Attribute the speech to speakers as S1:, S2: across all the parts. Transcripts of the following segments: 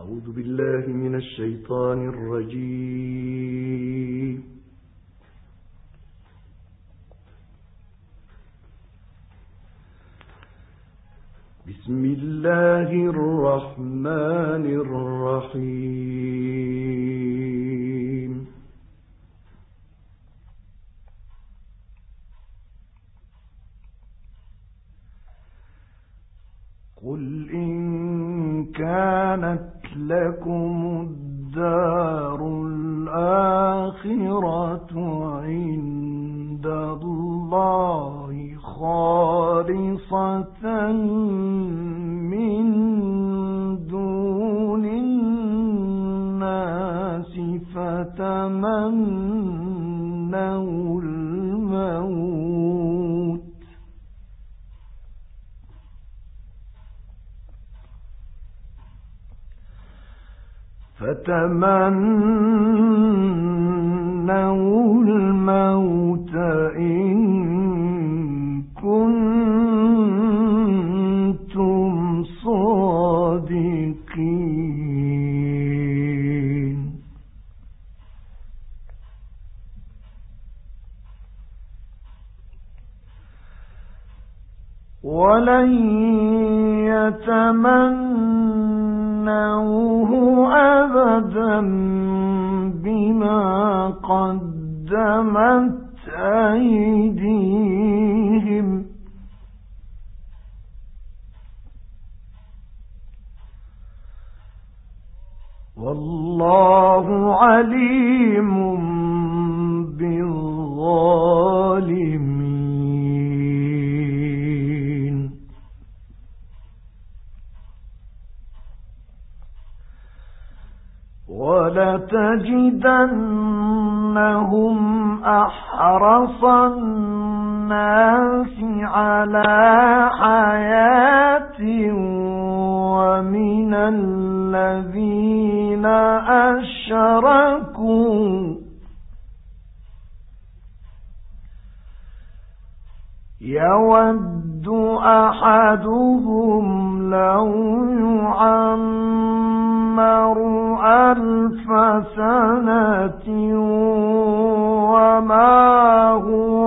S1: أعوذ بالله من الشيطان الرجيم. بسم الله الرحمن الرحيم. قل إن كانت لكم الدار الآخرة. فتمنوا الموت إن كنتم صادقين. ولن يتمنوه أبدا بما قدمت أيديهم. والله عليم بالظالمين. ولتجدنهم أحرص الناس على حياة ومن الذين أشركوا. يود أحدهم لو يعمر ألف سنة وما هو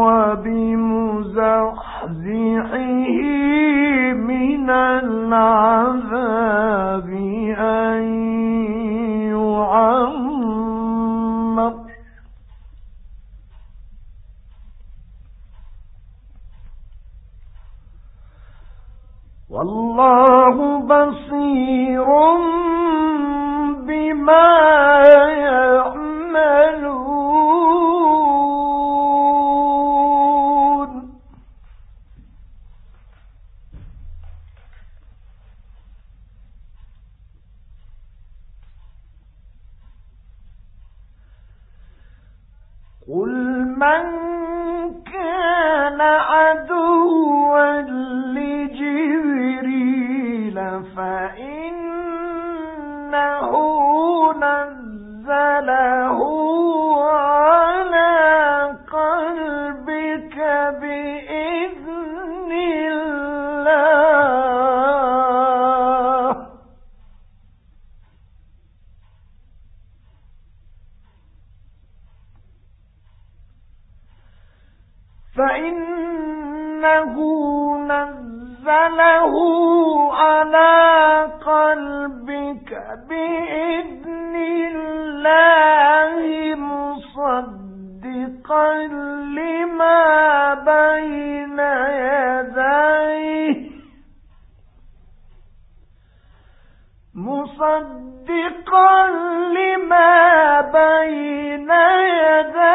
S1: فإنه نزله على قلبك بإذن الله. فإنه نزله على قلبك بإذن الله مصدقا لما بين يديه. مصدقا لما بين يديه.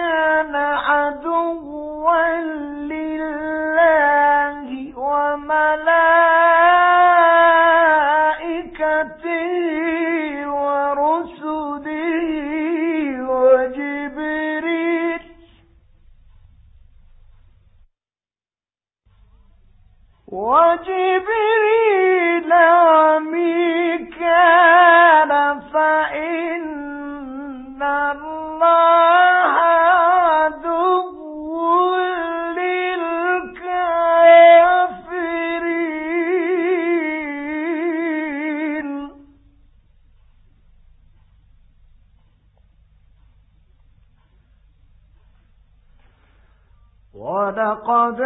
S1: كان عدوا قَدْ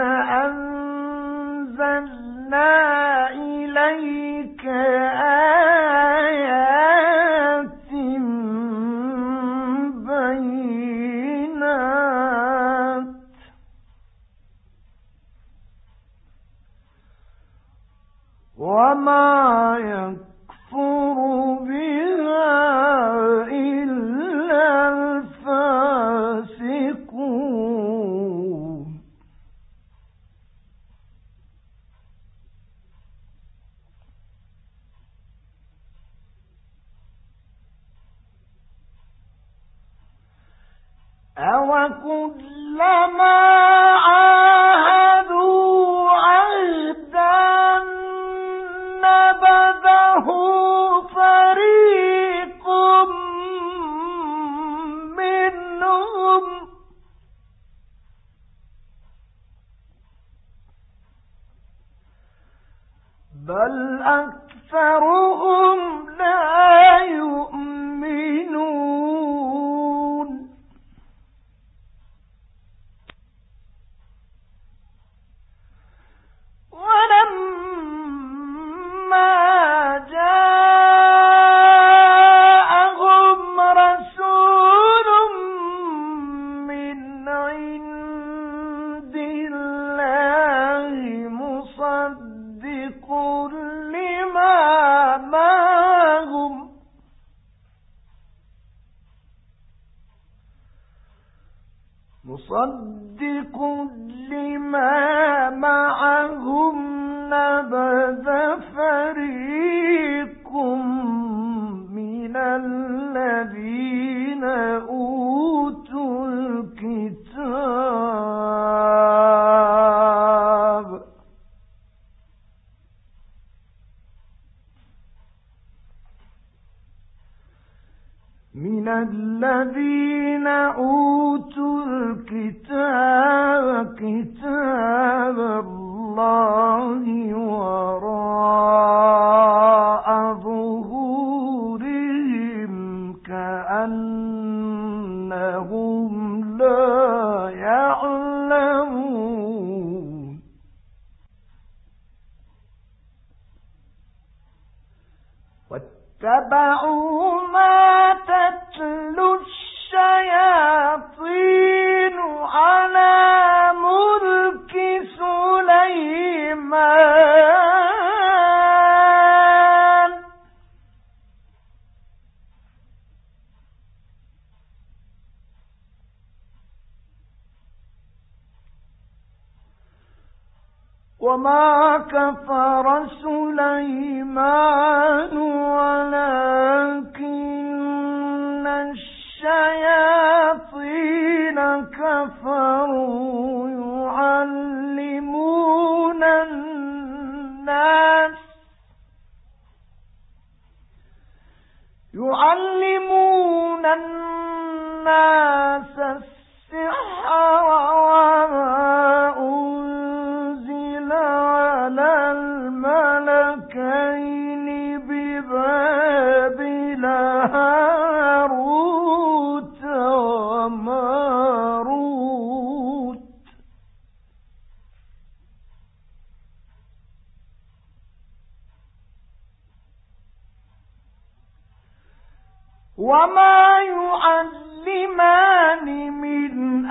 S1: أَنزَلْنَا إِلَيْكَ أو كلما عاهدوا عهدا نبذه فريق منهم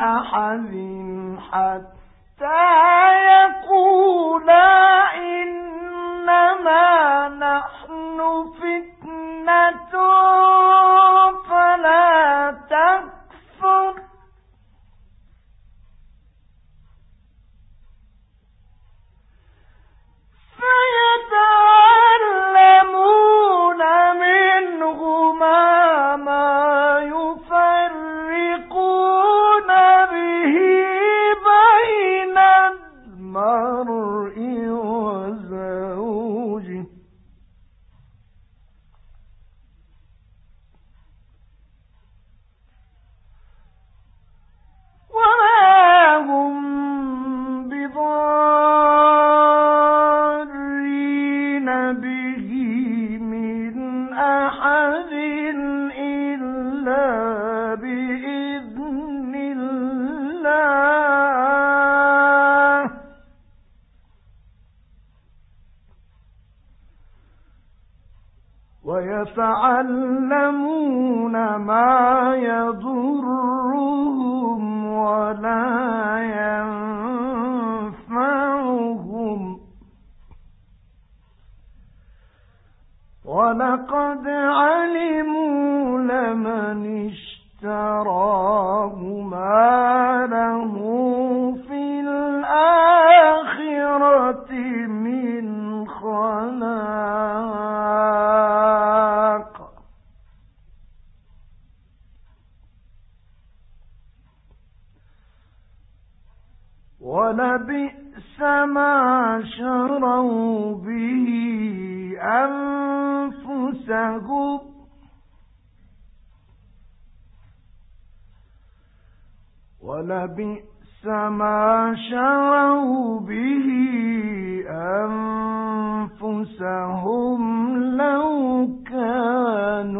S1: أحد حتى يَقُولَ يتعلمون ما يضرهم ولا ينفعهم. ولقد علموا ولبئس ما شروا به أنفسهم. ولبئس ما شروا به أنفسهم لو كانوا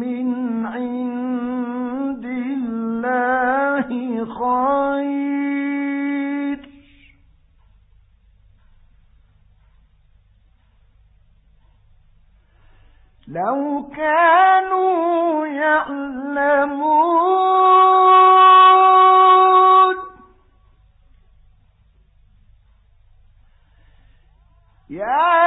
S1: من عند الله خير لو كانوا يعلمون يا